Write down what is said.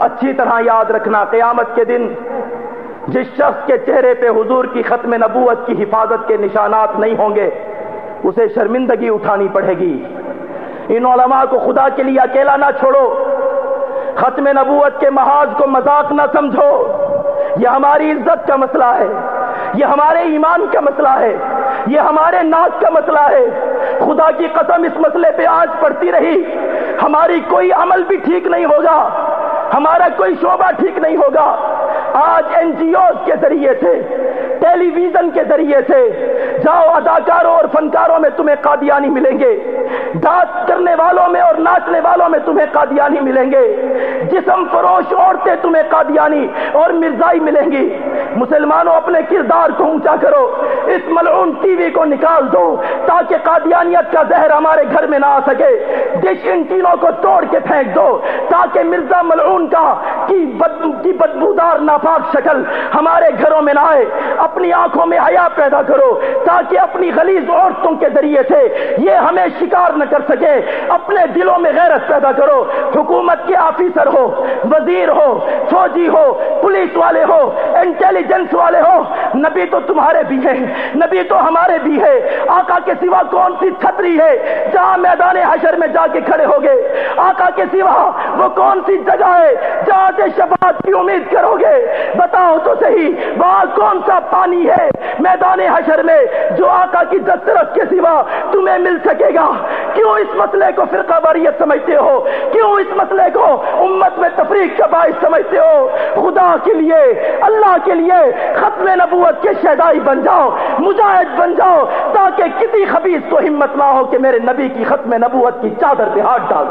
اچھی طرح یاد رکھنا قیامت کے دن جس شخص کے چہرے پہ حضور کی ختم نبوت کی حفاظت کے نشانات نہیں ہوں گے، اسے شرمندگی اٹھانی پڑے گی۔ ان علماء کو خدا کے لیے اکیلا نہ چھوڑو۔ ختم نبوت کے محاذ کو مذاق نہ سمجھو۔ یہ ہماری عزت کا مسئلہ ہے۔ یہ ہمارے ایمان کا مسئلہ ہے۔ یہ ہمارے ناک کا مسئلہ ہے۔ خدا کی قسم اس مسئلے پہ آج پڑتی رہی۔ ہماری کوئی عمل بھی ٹھیک نہیں ہوگا۔ ہمارا کوئی شعبہ ٹھیک نہیں ہوگا۔ آج این جی اوز کے ذریعے سے ٹیلی ویژن کے ذریعے سے جاؤ اداکاروں اور فنکاروں میں تمہیں قادیانی ملیں گے۔ ڈاک کرنے والوں میں اور ناچنے والوں میں تمہیں قادیانی ملیں گے۔ جسم فروش عورتیں تمہیں قادیانی اور مرزائی ملیں گی۔ مسلمانوں، اپنے کردار کو اونچا کرو۔ اس ملعون ٹی وی کو نکال دو تاکہ قادیانیت کا زہر ہمارے گھر میں نہ آ سکے۔ ڈش ان تینوں کو توڑ کے پھینک دو تاکہ مرزا ملعون کا کی بدبودار ناپاک شکل ہمارے گھروں میں نہ آئے۔ اپنی آنکھوں میں حیا پیدا کرو تاکہ اپنی غلیظ عورتوں کے ذریعے سے یہ ہمیں شکار نہ کر سکے۔ اپنے دلوں میں غیرت پیدا کرو۔ حکومت کے آفیسر ہو، وزیر ہو، فوجی ہو، پولیس والے ہو، انٹیلیجنس والے ہو۔ نبی تو تمہارے بھی ہیں، نبی تو ہمارے بھی ہے آقا کے سوا کون سی چھتری ہے جہاں میدان حشر میں جا کے کھڑے ہو گئے آقا کے سوا وہ کون سی جگہ ہے جہاں سے شفاعت کی امید کرو گے؟ بتاؤ تو صحیح، وہاں کون سا پانی ہے میدان حشر میں جو آقا کی دسترس کے سوا تمہیں مل سکے گا۔ کیوں اس مسئلے کو فرقہ باریت سمجھتے ہو؟ کیوں اس مسئلے کو امت میں تفریق کا باعث سمجھتے ہو؟ خدا کے لیے، اللہ کے لیے ختم نبوت کے شہدائی بن جاؤ، مجاہد بن جاؤ، تاکہ کسی خبیص کو ہمت نہ ہو کہ میرے نبی کی ختم نبوت کی چادر پہ ہاتھ ڈال۔